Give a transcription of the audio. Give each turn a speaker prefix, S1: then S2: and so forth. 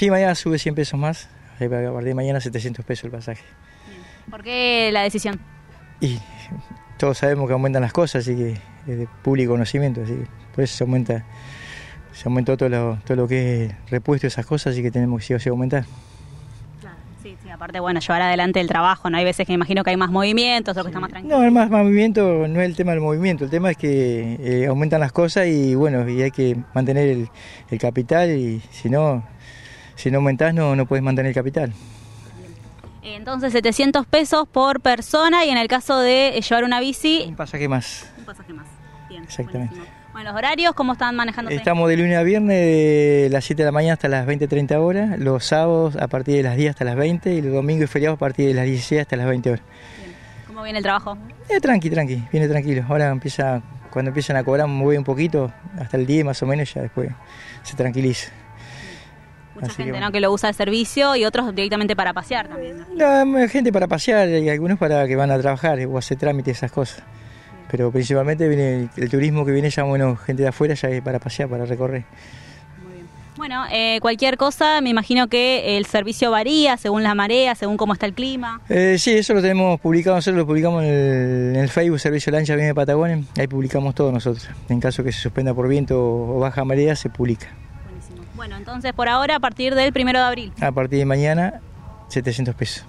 S1: Sí, mañana sube 100 pesos más. A partir de mañana 700 pesos el pasaje.
S2: ¿Por qué la decisión?
S1: Y todos sabemos que aumentan las cosas, así que es de público conocimiento, así que por eso se aumenta, se aumentó todo lo, todo lo que es repuesto esas cosas, así que tenemos que sí o aumentar.
S2: Sí, sí, aparte, bueno, llevar adelante el trabajo, ¿no? Hay veces que imagino que hay más movimientos o que está más tranquilo.
S1: No, el más, más movimiento no es el tema del movimiento, el tema es que eh, aumentan las cosas y bueno, y hay que mantener el, el capital y si no, si no aumentás no, no puedes mantener el capital.
S2: Entonces 700 pesos por persona y en el caso de eh, llevar una bici...
S1: Un pasaje más.
S2: Un pasaje más. Bien,
S1: Exactamente.
S2: buenísimo. Bueno, los horarios, ¿cómo están manejando?
S1: Estamos de lunes a viernes de las 7 de la mañana hasta las 20-30 horas, los sábados a partir de las 10 hasta las 20 y los domingos y feriados a partir de las 16 hasta las 20 horas.
S2: ¿Cómo viene el trabajo?
S1: Eh, tranqui, tranqui, viene tranquilo. Ahora empieza, cuando empiezan a cobrar voy un poquito, hasta el 10 más o menos, ya después se tranquiliza.
S2: Mucha
S1: Así
S2: gente
S1: que
S2: ¿no? que lo usa de servicio y otros directamente para pasear también.
S1: ¿no? Hay gente para pasear y algunos para que van a trabajar o hacer trámites, esas cosas. Pero principalmente viene el, el turismo que viene ya, bueno, gente de afuera ya es para pasear, para recorrer.
S2: Bueno, eh, cualquier cosa, me imagino que el servicio varía según la marea, según cómo está el clima.
S1: Eh, sí, eso lo tenemos publicado, nosotros lo publicamos en el, en el Facebook Servicio Lancha Viene de Patagonia, ahí publicamos todo nosotros. En caso que se suspenda por viento o baja marea, se publica.
S2: Bueno, entonces por ahora, a partir del primero de abril.
S1: A partir de mañana, 700 pesos.